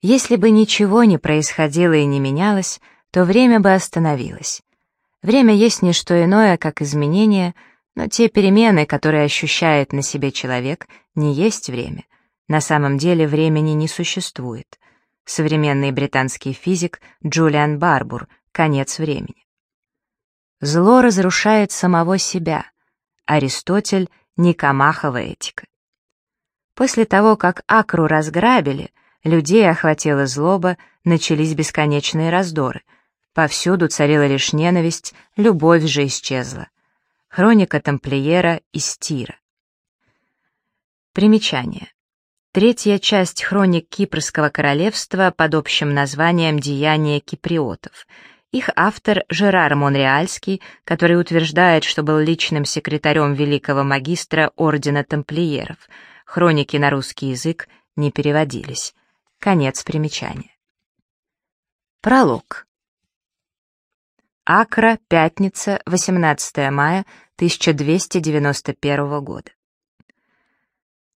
Если бы ничего не происходило и не менялось, то время бы остановилось. Время есть не что иное, как изменение, но те перемены, которые ощущает на себе человек, не есть время. На самом деле времени не существует. Современный британский физик Джулиан Барбур «Конец времени». Зло разрушает самого себя. Аристотель «Никомахова этика». После того, как Акру разграбили, людей охватила злоба, начались бесконечные раздоры. Повсюду царила лишь ненависть, любовь же исчезла. Хроника тамплиера из Тира. Примечание. Третья часть хроник Кипрского королевства под общим названием «Деяния киприотов». Их автор Жерар Монреальский, который утверждает, что был личным секретарем великого магистра Ордена Тамплиеров. Хроники на русский язык не переводились. Конец примечания. Пролог. Акра, пятница, 18 мая 1291 года.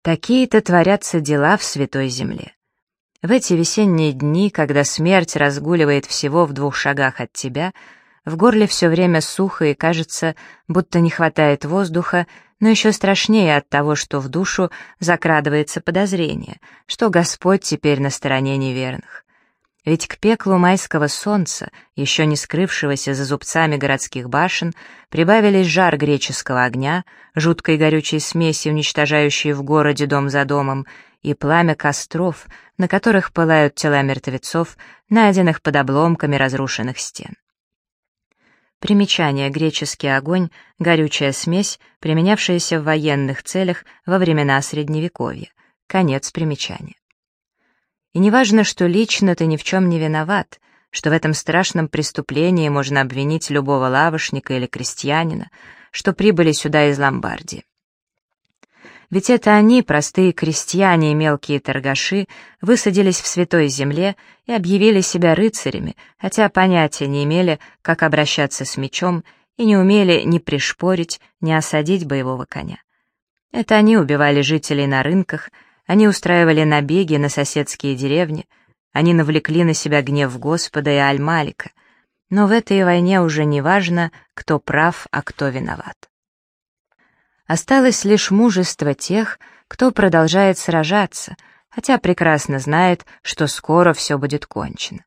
Такие-то творятся дела в Святой Земле. В эти весенние дни, когда смерть разгуливает всего в двух шагах от тебя, в горле все время сухо и кажется, будто не хватает воздуха, но еще страшнее от того, что в душу закрадывается подозрение, что Господь теперь на стороне неверных. Ведь к пеклу майского солнца, еще не скрывшегося за зубцами городских башен, прибавились жар греческого огня, жуткой горючей смеси, уничтожающей в городе дом за домом, и пламя костров, на которых пылают тела мертвецов, найденных под обломками разрушенных стен. Примечание «греческий огонь» — горючая смесь, применявшаяся в военных целях во времена Средневековья. Конец примечания. И неважно, что лично ты ни в чем не виноват, что в этом страшном преступлении можно обвинить любого лавошника или крестьянина, что прибыли сюда из Ломбардии. Ведь это они, простые крестьяне и мелкие торгаши, высадились в святой земле и объявили себя рыцарями, хотя понятия не имели, как обращаться с мечом, и не умели ни пришпорить, ни осадить боевого коня. Это они убивали жителей на рынках, они устраивали набеги на соседские деревни, они навлекли на себя гнев Господа и Аль-Малика. Но в этой войне уже не важно, кто прав, а кто виноват. Осталось лишь мужество тех, кто продолжает сражаться, хотя прекрасно знает, что скоро все будет кончено.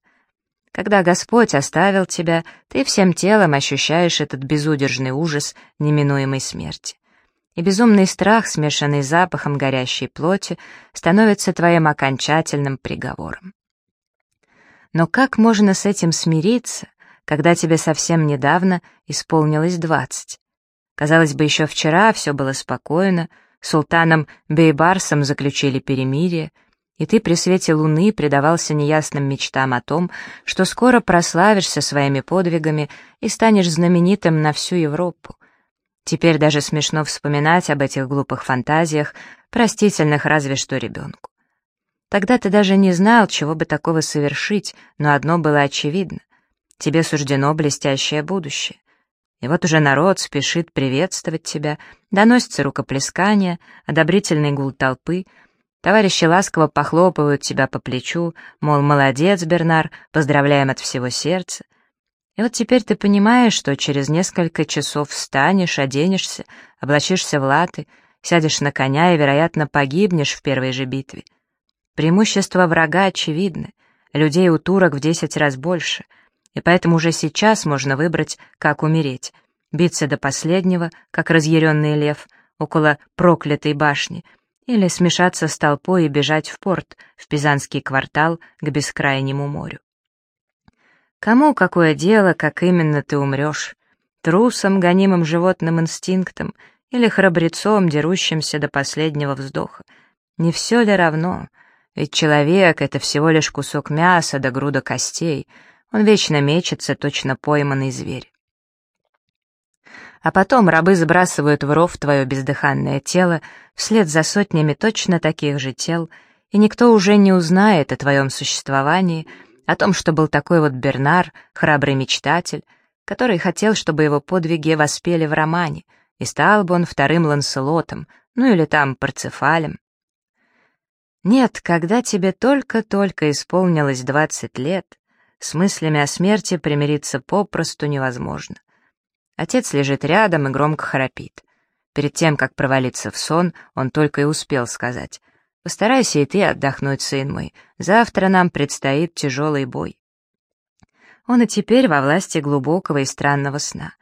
Когда Господь оставил тебя, ты всем телом ощущаешь этот безудержный ужас неминуемой смерти. И безумный страх, смешанный с запахом горящей плоти, становится твоим окончательным приговором. Но как можно с этим смириться, когда тебе совсем недавно исполнилось двадцать? Казалось бы, еще вчера все было спокойно, султаном Бейбарсом заключили перемирие, и ты при свете луны предавался неясным мечтам о том, что скоро прославишься своими подвигами и станешь знаменитым на всю Европу. Теперь даже смешно вспоминать об этих глупых фантазиях, простительных разве что ребенку. Тогда ты даже не знал, чего бы такого совершить, но одно было очевидно. Тебе суждено блестящее будущее. И вот уже народ спешит приветствовать тебя, доносится рукоплескание, одобрительный гул толпы, товарищи ласково похлопывают тебя по плечу, мол, молодец, Бернар, поздравляем от всего сердца. И вот теперь ты понимаешь, что через несколько часов встанешь, оденешься, облачишься в латы, сядешь на коня и, вероятно, погибнешь в первой же битве. Преимущество врага очевидно, людей у турок в десять раз больше — и поэтому уже сейчас можно выбрать, как умереть. Биться до последнего, как разъяренный лев, около проклятой башни, или смешаться с толпой и бежать в порт, в Пизанский квартал, к бескрайнему морю. Кому какое дело, как именно ты умрешь? Трусом, гонимым животным инстинктом, или храбрецом, дерущимся до последнего вздоха? Не все ли равно? Ведь человек — это всего лишь кусок мяса да груда костей — он вечно мечется, точно пойманный зверь. А потом рабы сбрасывают в ров твое бездыханное тело вслед за сотнями точно таких же тел, и никто уже не узнает о твоем существовании, о том, что был такой вот Бернар, храбрый мечтатель, который хотел, чтобы его подвиги воспели в романе, и стал бы он вторым Ланселотом, ну или там Парцефалем. Нет, когда тебе только-только исполнилось 20 лет, с мыслями о смерти примириться попросту невозможно. Отец лежит рядом и громко храпит. Перед тем, как провалиться в сон, он только и успел сказать. «Постарайся и ты отдохнуть, сын мой. Завтра нам предстоит тяжелый бой». Он и теперь во власти глубокого и странного сна.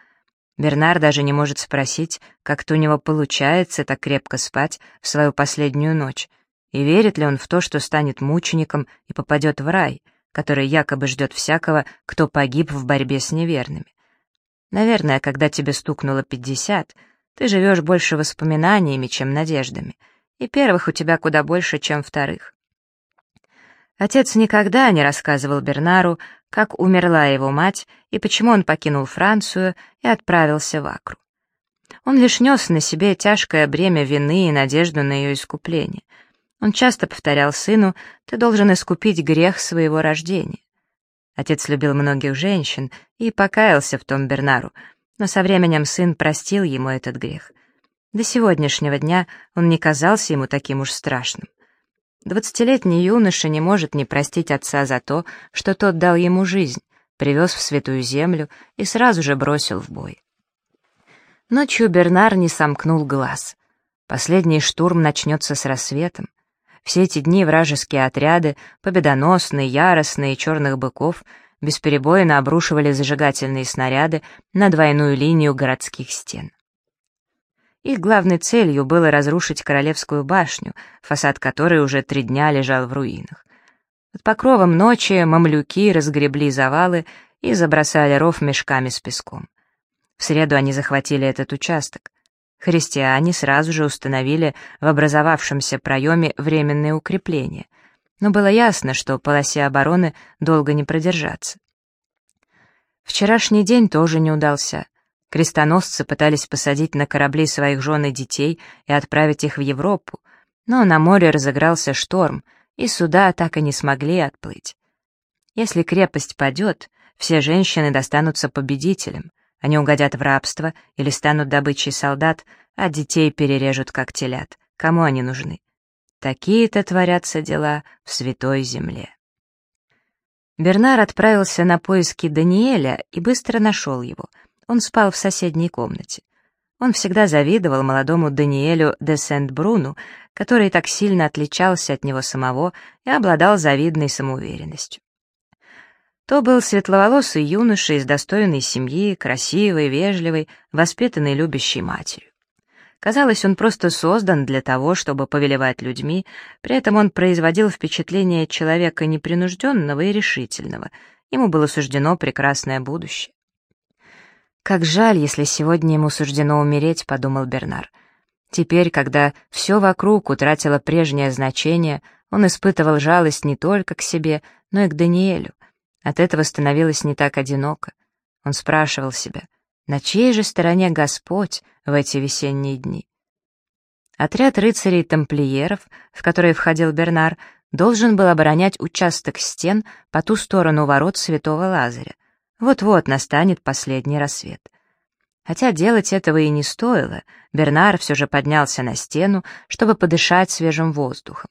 Бернар даже не может спросить, как-то у него получается так крепко спать в свою последнюю ночь, и верит ли он в то, что станет мучеником и попадет в рай, который якобы ждет всякого, кто погиб в борьбе с неверными. Наверное, когда тебе стукнуло пятьдесят, ты живешь больше воспоминаниями, чем надеждами, и первых у тебя куда больше, чем вторых. Отец никогда не рассказывал Бернару, как умерла его мать и почему он покинул Францию и отправился в Акру. Он лишь нес на себе тяжкое бремя вины и надежду на ее искупление. Он часто повторял сыну, «Ты должен искупить грех своего рождения». Отец любил многих женщин и покаялся в том Бернару, но со временем сын простил ему этот грех. До сегодняшнего дня он не казался ему таким уж страшным. Двадцатилетний юноша не может не простить отца за то, что тот дал ему жизнь, привез в святую землю и сразу же бросил в бой. Ночью Бернар не сомкнул глаз. Последний штурм начнется с рассветом. Все эти дни вражеские отряды, победоносные, яростные, черных быков, бесперебойно обрушивали зажигательные снаряды на двойную линию городских стен. Их главной целью было разрушить Королевскую башню, фасад которой уже три дня лежал в руинах. Под покровом ночи мамлюки разгребли завалы и забросали ров мешками с песком. В среду они захватили этот участок. Христиане сразу же установили в образовавшемся проеме временные укрепления, но было ясно, что полосе обороны долго не продержаться. Вчерашний день тоже не удался. Крестоносцы пытались посадить на корабли своих жен и детей и отправить их в Европу, но на море разыгрался шторм, и суда так и не смогли отплыть. Если крепость падет, все женщины достанутся победителям — они угодят в рабство или станут добычей солдат, а детей перережут как телят. Кому они нужны? Такие-то творятся дела в святой земле. Бернар отправился на поиски Даниэля и быстро нашел его. Он спал в соседней комнате. Он всегда завидовал молодому Даниэлю де Сент-Бруну, который так сильно отличался от него самого и обладал завидной самоуверенностью. То был светловолосый юноша из достойной семьи, красивый, вежливый, воспитанный любящей матерью. Казалось, он просто создан для того, чтобы повелевать людьми, при этом он производил впечатление человека непринужденного и решительного. Ему было суждено прекрасное будущее. «Как жаль, если сегодня ему суждено умереть», — подумал Бернар. Теперь, когда все вокруг утратило прежнее значение, он испытывал жалость не только к себе, но и к Даниэлю. От этого становилось не так одиноко. Он спрашивал себя, на чьей же стороне Господь в эти весенние дни? Отряд рыцарей-тамплиеров, в который входил Бернар, должен был оборонять участок стен по ту сторону ворот святого Лазаря. Вот-вот настанет последний рассвет. Хотя делать этого и не стоило, Бернар все же поднялся на стену, чтобы подышать свежим воздухом.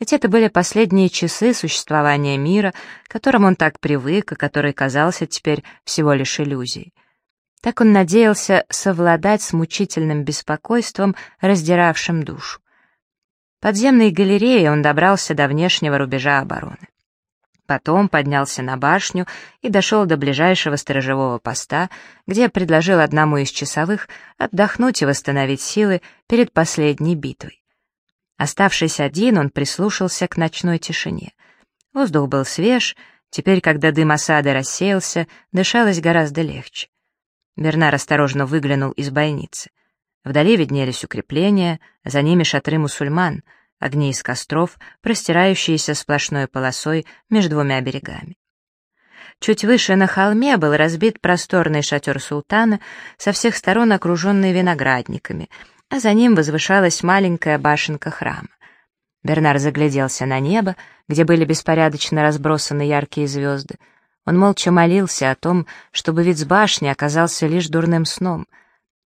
Ведь это были последние часы существования мира, к которому он так привык и который казался теперь всего лишь иллюзией. Так он надеялся совладать с мучительным беспокойством, раздиравшим душу. Подземной галереей он добрался до внешнего рубежа обороны. Потом поднялся на башню и дошел до ближайшего сторожевого поста, где предложил одному из часовых отдохнуть и восстановить силы перед последней битвой. Оставшись один, он прислушался к ночной тишине. Воздух был свеж, теперь, когда дым осады рассеялся, дышалось гораздо легче. Бернар осторожно выглянул из бойницы. Вдали виднелись укрепления, за ними шатры мусульман, огни из костров, простирающиеся сплошной полосой между двумя берегами. Чуть выше на холме был разбит просторный шатер султана, со всех сторон окруженный виноградниками — а за ним возвышалась маленькая башенка храма. Бернар загляделся на небо, где были беспорядочно разбросаны яркие звезды. Он молча молился о том, чтобы вид с башни оказался лишь дурным сном.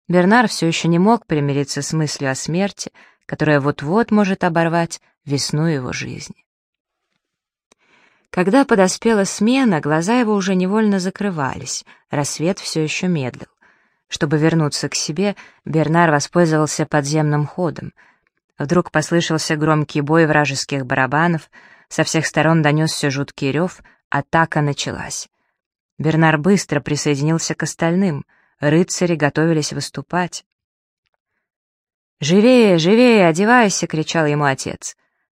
Бернар все еще не мог примириться с мыслью о смерти, которая вот-вот может оборвать весну его жизни. Когда подоспела смена, глаза его уже невольно закрывались, рассвет все еще медлил. Чтобы вернуться к себе, Бернар воспользовался подземным ходом. Вдруг послышался громкий бой вражеских барабанов, со всех сторон донесся жуткий рев, атака началась. Бернар быстро присоединился к остальным, рыцари готовились выступать. «Живее, живее, одевайся!» — кричал ему отец.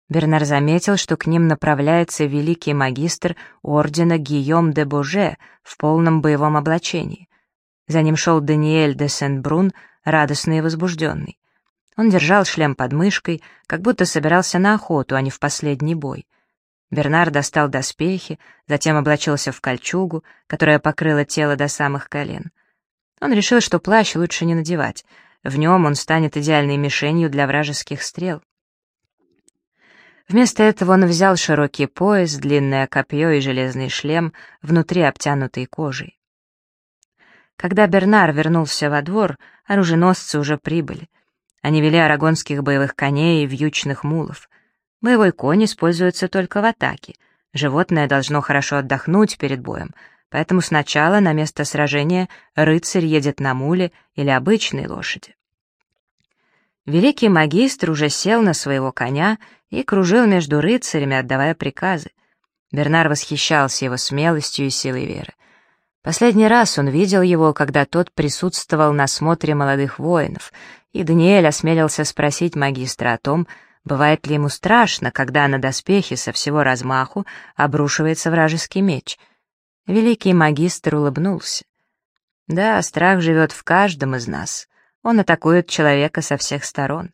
Бернар заметил, что к ним направляется великий магистр ордена Гийом де Боже в полном боевом облачении. За ним шел Даниэль де Сен-Брун, радостный и возбужденный. Он держал шлем под мышкой, как будто собирался на охоту, а не в последний бой. Бернар достал доспехи, затем облачился в кольчугу, которая покрыла тело до самых колен. Он решил, что плащ лучше не надевать, в нем он станет идеальной мишенью для вражеских стрел. Вместо этого он взял широкий пояс, длинное копье и железный шлем, внутри обтянутый кожей. Когда Бернар вернулся во двор, оруженосцы уже прибыли. Они вели арагонских боевых коней и вьючных мулов. Боевой конь используется только в атаке. Животное должно хорошо отдохнуть перед боем, поэтому сначала на место сражения рыцарь едет на муле или обычной лошади. Великий магистр уже сел на своего коня и кружил между рыцарями, отдавая приказы. Бернар восхищался его смелостью и силой веры. Последний раз он видел его, когда тот присутствовал на смотре молодых воинов, и Даниэль осмелился спросить магистра о том, бывает ли ему страшно, когда на доспехе со всего размаху обрушивается вражеский меч. Великий магистр улыбнулся. «Да, страх живет в каждом из нас. Он атакует человека со всех сторон.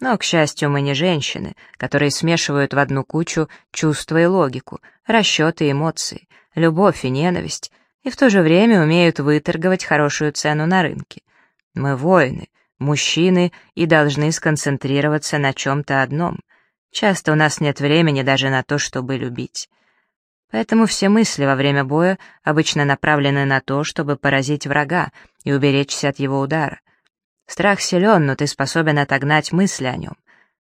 Но, к счастью, мы не женщины, которые смешивают в одну кучу чувства и логику, расчеты и эмоции, любовь и ненависть, и в то же время умеют выторговать хорошую цену на рынке. Мы воины, мужчины и должны сконцентрироваться на чем-то одном. Часто у нас нет времени даже на то, чтобы любить. Поэтому все мысли во время боя обычно направлены на то, чтобы поразить врага и уберечься от его удара. Страх силен, но ты способен отогнать мысли о нем.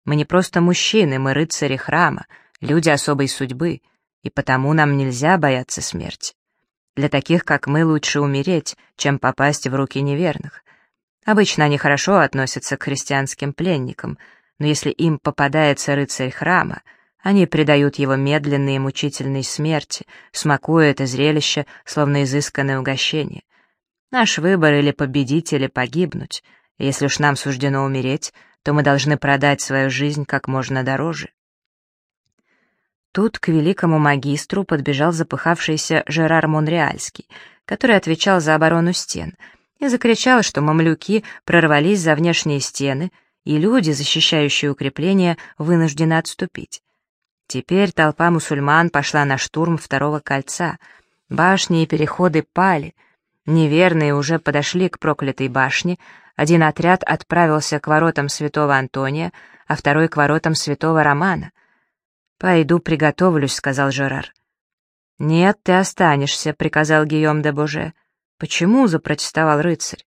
Мы не просто мужчины, мы рыцари храма, люди особой судьбы, и потому нам нельзя бояться смерти. Для таких, как мы, лучше умереть, чем попасть в руки неверных. Обычно они хорошо относятся к христианским пленникам, но если им попадается рыцарь храма, они предают его медленной и мучительной смерти, смакуя это зрелище, словно изысканное угощение. Наш выбор или победить, или погибнуть — если уж нам суждено умереть, то мы должны продать свою жизнь как можно дороже. Тут к великому магистру подбежал запыхавшийся Жерар Монреальский, который отвечал за оборону стен, и закричал, что мамлюки прорвались за внешние стены, и люди, защищающие укрепления, вынуждены отступить. Теперь толпа мусульман пошла на штурм второго кольца. Башни и переходы пали. Неверные уже подошли к проклятой башне, один отряд отправился к воротам святого Антония, а второй к воротам святого Романа. «Пойду приготовлюсь», — сказал Жерар. «Нет, ты останешься», — приказал Гийом де Боже. «Почему?» — запротестовал рыцарь.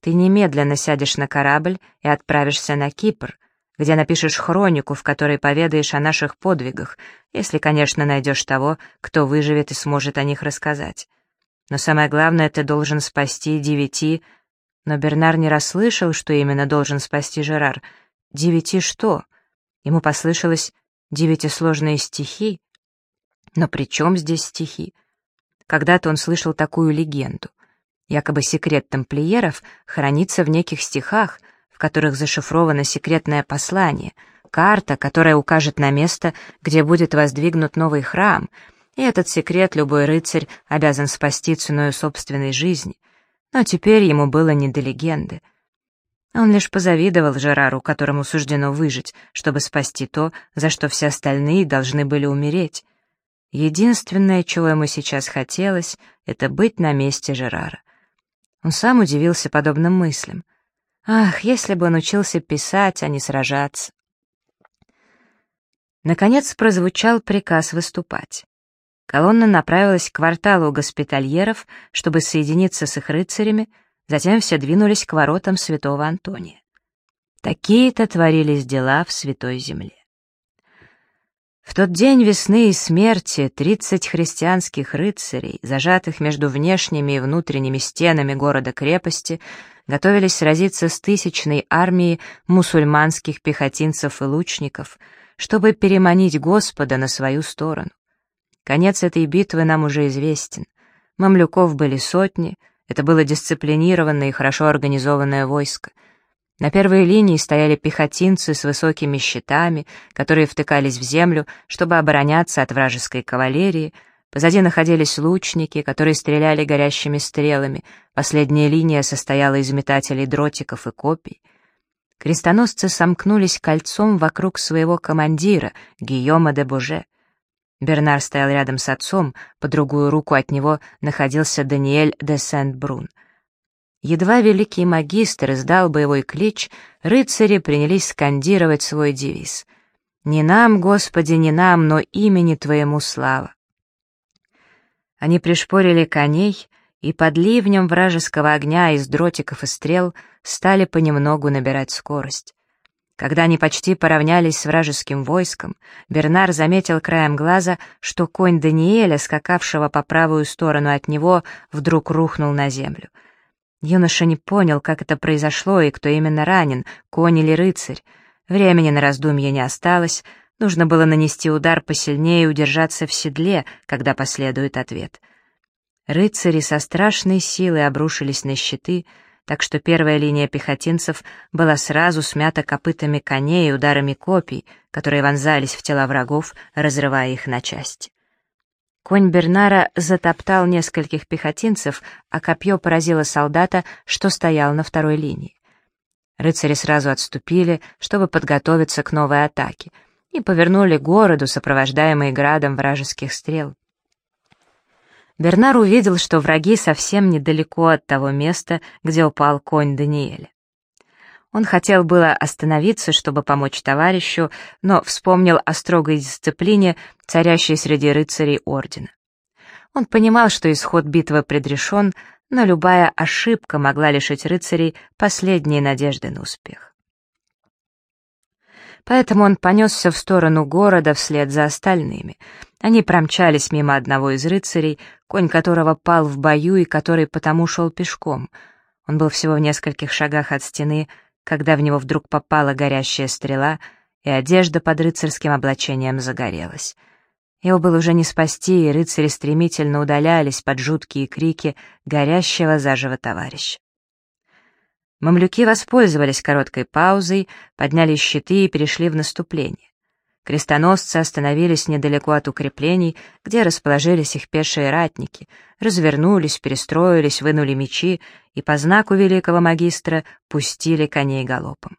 «Ты немедленно сядешь на корабль и отправишься на Кипр, где напишешь хронику, в которой поведаешь о наших подвигах, если, конечно, найдешь того, кто выживет и сможет о них рассказать. Но самое главное, ты должен спасти девяти, но Бернар не расслышал, что именно должен спасти Жерар. Девяти что? Ему послышалось девятисложные стихи. Но при чем здесь стихи? Когда-то он слышал такую легенду. Якобы секрет тамплиеров хранится в неких стихах, в которых зашифровано секретное послание, карта, которая укажет на место, где будет воздвигнут новый храм, и этот секрет любой рыцарь обязан спасти ценой собственной жизни — но теперь ему было не до легенды. Он лишь позавидовал Жерару, которому суждено выжить, чтобы спасти то, за что все остальные должны были умереть. Единственное, чего ему сейчас хотелось, это быть на месте Жерара. Он сам удивился подобным мыслям. Ах, если бы он учился писать, а не сражаться. Наконец прозвучал приказ выступать. Колонна направилась к кварталу госпитальеров, чтобы соединиться с их рыцарями, затем все двинулись к воротам святого Антония. Такие-то творились дела в Святой Земле. В тот день весны и смерти тридцать христианских рыцарей, зажатых между внешними и внутренними стенами города-крепости, готовились сразиться с тысячной армией мусульманских пехотинцев и лучников, чтобы переманить Господа на свою сторону. Конец этой битвы нам уже известен. Мамлюков были сотни, это было дисциплинированное и хорошо организованное войско — на первой линии стояли пехотинцы с высокими щитами, которые втыкались в землю, чтобы обороняться от вражеской кавалерии. Позади находились лучники, которые стреляли горящими стрелами. Последняя линия состояла из метателей дротиков и копий. Крестоносцы сомкнулись кольцом вокруг своего командира, Гийома де Боже. Бернар стоял рядом с отцом, по другую руку от него находился Даниэль де Сент-Брун — Едва великий магистр издал боевой клич, рыцари принялись скандировать свой девиз. «Не нам, Господи, не нам, но имени Твоему слава». Они пришпорили коней, и под ливнем вражеского огня из дротиков и стрел стали понемногу набирать скорость. Когда они почти поравнялись с вражеским войском, Бернар заметил краем глаза, что конь Даниэля, скакавшего по правую сторону от него, вдруг рухнул на землю — Юноша не понял, как это произошло и кто именно ранен, конь или рыцарь. Времени на раздумье не осталось, нужно было нанести удар посильнее и удержаться в седле, когда последует ответ. Рыцари со страшной силой обрушились на щиты, так что первая линия пехотинцев была сразу смята копытами коней и ударами копий, которые вонзались в тела врагов, разрывая их на части. Конь Бернара затоптал нескольких пехотинцев, а копье поразило солдата, что стоял на второй линии. Рыцари сразу отступили, чтобы подготовиться к новой атаке, и повернули к городу, сопровождаемые градом вражеских стрел. Бернар увидел, что враги совсем недалеко от того места, где упал конь Даниэля. Он хотел было остановиться, чтобы помочь товарищу, но вспомнил о строгой дисциплине, царящей среди рыцарей ордена. Он понимал, что исход битвы предрешен, но любая ошибка могла лишить рыцарей последней надежды на успех. Поэтому он понесся в сторону города вслед за остальными. Они промчались мимо одного из рыцарей, конь которого пал в бою и который потому шел пешком. Он был всего в нескольких шагах от стены, когда в него вдруг попала горящая стрела, и одежда под рыцарским облачением загорелась. Его было уже не спасти, и рыцари стремительно удалялись под жуткие крики горящего заживо товарища. Мамлюки воспользовались короткой паузой, подняли щиты и перешли в наступление. Крестоносцы остановились недалеко от укреплений, где расположились их пешие ратники, развернулись, перестроились, вынули мечи и по знаку великого магистра пустили коней галопом.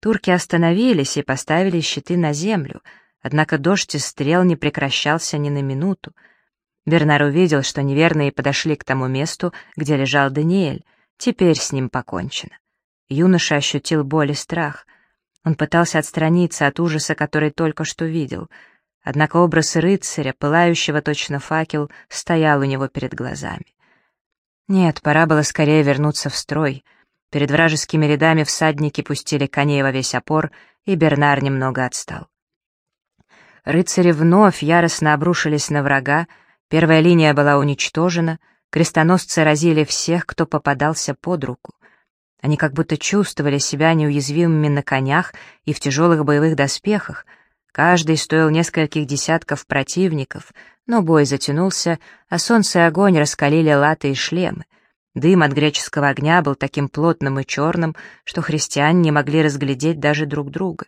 Турки остановились и поставили щиты на землю, однако дождь из стрел не прекращался ни на минуту. Бернар увидел, что неверные подошли к тому месту, где лежал Даниэль, теперь с ним покончено. Юноша ощутил боль и страх — он пытался отстраниться от ужаса, который только что видел. Однако образ рыцаря, пылающего точно факел, стоял у него перед глазами. Нет, пора было скорее вернуться в строй. Перед вражескими рядами всадники пустили коней во весь опор, и Бернар немного отстал. Рыцари вновь яростно обрушились на врага, первая линия была уничтожена, крестоносцы разили всех, кто попадался под руку. Они как будто чувствовали себя неуязвимыми на конях и в тяжелых боевых доспехах. Каждый стоил нескольких десятков противников, но бой затянулся, а солнце и огонь раскалили латы и шлемы. Дым от греческого огня был таким плотным и черным, что христиане не могли разглядеть даже друг друга.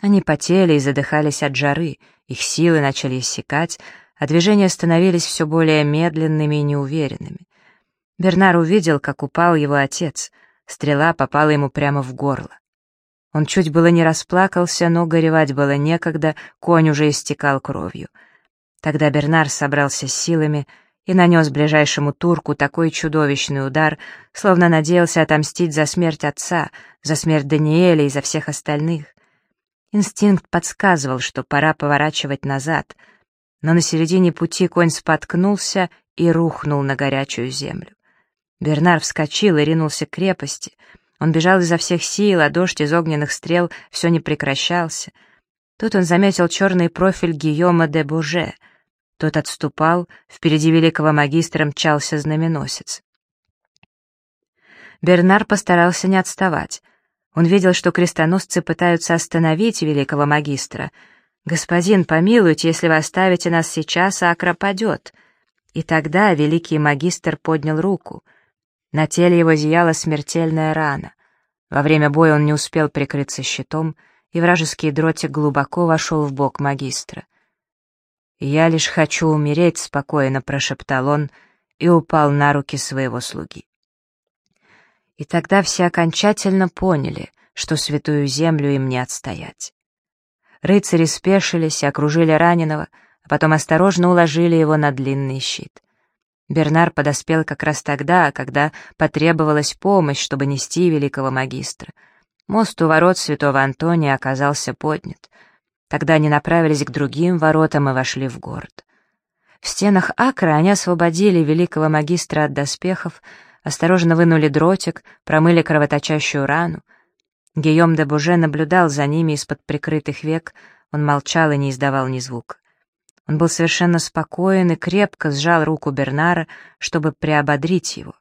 Они потели и задыхались от жары, их силы начали иссякать, а движения становились все более медленными и неуверенными. Бернар увидел, как упал его отец — Стрела попала ему прямо в горло. Он чуть было не расплакался, но горевать было некогда, конь уже истекал кровью. Тогда Бернар собрался с силами и нанес ближайшему турку такой чудовищный удар, словно надеялся отомстить за смерть отца, за смерть Даниэля и за всех остальных. Инстинкт подсказывал, что пора поворачивать назад, но на середине пути конь споткнулся и рухнул на горячую землю. Бернар вскочил и ринулся к крепости. Он бежал изо всех сил, а дождь из огненных стрел все не прекращался. Тут он заметил черный профиль Гийома де Боже. Тот отступал, впереди великого магистра мчался знаменосец. Бернар постарался не отставать. Он видел, что крестоносцы пытаются остановить великого магистра. «Господин, помилуйте, если вы оставите нас сейчас, Акра падет». И тогда великий магистр поднял руку. На теле его зияла смертельная рана. Во время боя он не успел прикрыться щитом, и вражеский дротик глубоко вошел в бок магистра. «Я лишь хочу умереть», — спокойно прошептал он и упал на руки своего слуги. И тогда все окончательно поняли, что святую землю им не отстоять. Рыцари спешились и окружили раненого, а потом осторожно уложили его на длинный щит. Бернар подоспел как раз тогда, когда потребовалась помощь, чтобы нести великого магистра. Мост у ворот святого Антония оказался поднят. Тогда они направились к другим воротам и вошли в город. В стенах Акра они освободили великого магистра от доспехов, осторожно вынули дротик, промыли кровоточащую рану. Гийом де Буже наблюдал за ними из-под прикрытых век, он молчал и не издавал ни звука. Он был совершенно спокоен и крепко сжал руку Бернара, чтобы приободрить его.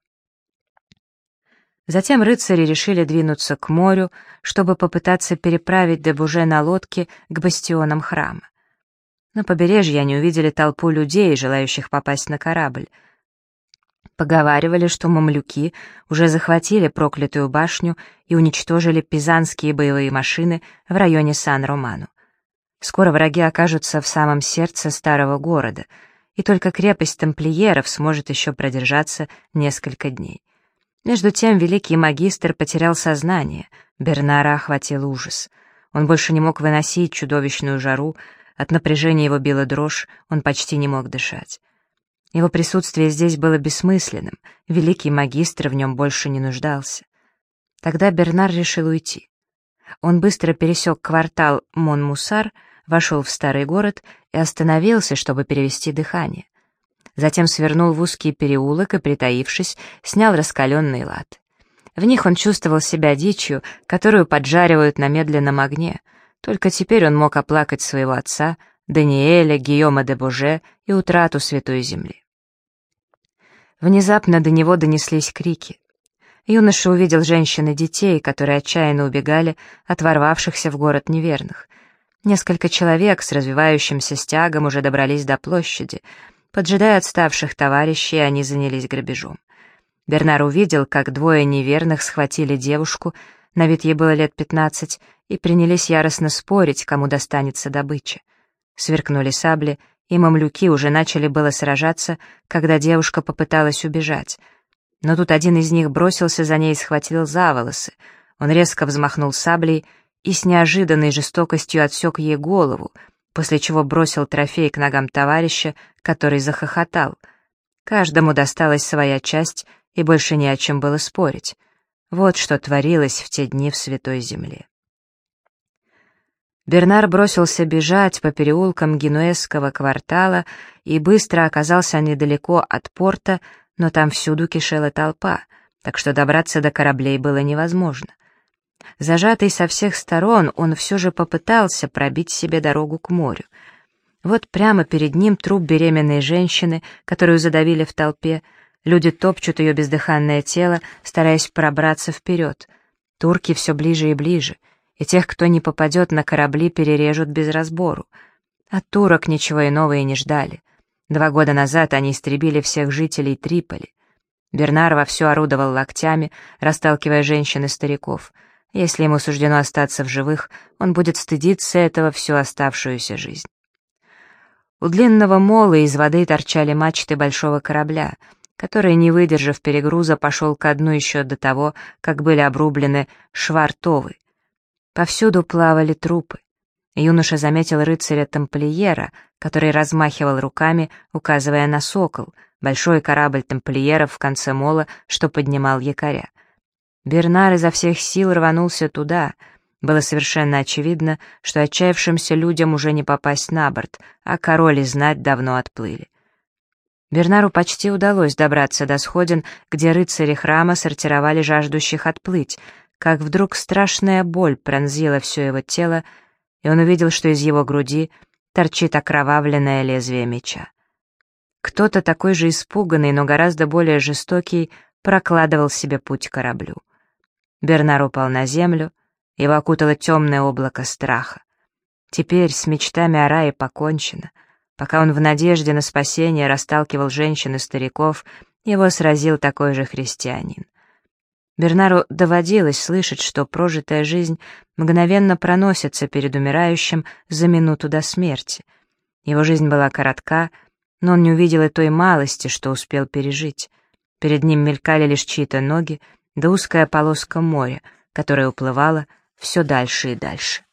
Затем рыцари решили двинуться к морю, чтобы попытаться переправить Дебуже на лодке к бастионам храма. На побережье они увидели толпу людей, желающих попасть на корабль — Поговаривали, что мамлюки уже захватили проклятую башню и уничтожили пизанские боевые машины в районе Сан-Роману. Скоро враги окажутся в самом сердце старого города, и только крепость тамплиеров сможет еще продержаться несколько дней. Между тем великий магистр потерял сознание, Бернара охватил ужас. Он больше не мог выносить чудовищную жару, от напряжения его била дрожь, он почти не мог дышать. Его присутствие здесь было бессмысленным, великий магистр в нем больше не нуждался. Тогда Бернар решил уйти. Он быстро пересек квартал Монмусар, вошел в старый город и остановился, чтобы перевести дыхание. Затем свернул в узкий переулок и, притаившись, снял раскаленный лад. В них он чувствовал себя дичью, которую поджаривают на медленном огне. Только теперь он мог оплакать своего отца, Даниэля, Гийома де Боже и утрату Святой Земли. Внезапно до него донеслись крики. Юноша увидел женщин и детей, которые отчаянно убегали от ворвавшихся в город неверных. Несколько человек с развивающимся стягом уже добрались до площади. Поджидая отставших товарищей, они занялись грабежом. Бернар увидел, как двое неверных схватили девушку, на вид ей было лет пятнадцать, и принялись яростно спорить, кому достанется добыча. Сверкнули сабли, и мамлюки уже начали было сражаться, когда девушка попыталась убежать. Но тут один из них бросился за ней и схватил за волосы. Он резко взмахнул саблей и с неожиданной жестокостью отсек ей голову, после чего бросил трофей к ногам товарища, который захохотал. Каждому досталась своя часть, и больше не о чем было спорить. Вот что творилось в те дни в Святой Земле. Бернар бросился бежать по переулкам генуэзского квартала и быстро оказался недалеко от порта, но там всюду кишела толпа, так что добраться до кораблей было невозможно. Зажатый со всех сторон, он все же попытался пробить себе дорогу к морю. Вот прямо перед ним труп беременной женщины, которую задавили в толпе. Люди топчут ее бездыханное тело, стараясь пробраться вперед. Турки все ближе и ближе — и тех, кто не попадет на корабли, перережут без разбору. От турок ничего иного и не ждали. Два года назад они истребили всех жителей Триполи. Бернар вовсю орудовал локтями, расталкивая женщин и стариков. Если ему суждено остаться в живых, он будет стыдиться этого всю оставшуюся жизнь. У длинного мола из воды торчали мачты большого корабля, который, не выдержав перегруза, пошел ко дну еще до того, как были обрублены швартовы, Повсюду плавали трупы. Юноша заметил рыцаря-тамплиера, который размахивал руками, указывая на сокол, большой корабль тамплиеров в конце мола, что поднимал якоря. Бернар изо всех сил рванулся туда. Было совершенно очевидно, что отчаявшимся людям уже не попасть на борт, а король и знать давно отплыли. Бернару почти удалось добраться до сходин, где рыцари храма сортировали жаждущих отплыть, как вдруг страшная боль пронзила все его тело, и он увидел, что из его груди торчит окровавленное лезвие меча. Кто-то такой же испуганный, но гораздо более жестокий, прокладывал себе путь к кораблю. Бернар упал на землю, его окутало темное облако страха. Теперь с мечтами о рае покончено. Пока он в надежде на спасение расталкивал женщин и стариков, его сразил такой же христианин. Бернару доводилось слышать, что прожитая жизнь мгновенно проносится перед умирающим за минуту до смерти. Его жизнь была коротка, но он не увидел и той малости, что успел пережить. Перед ним мелькали лишь чьи-то ноги, да узкая полоска моря, которая уплывала все дальше и дальше.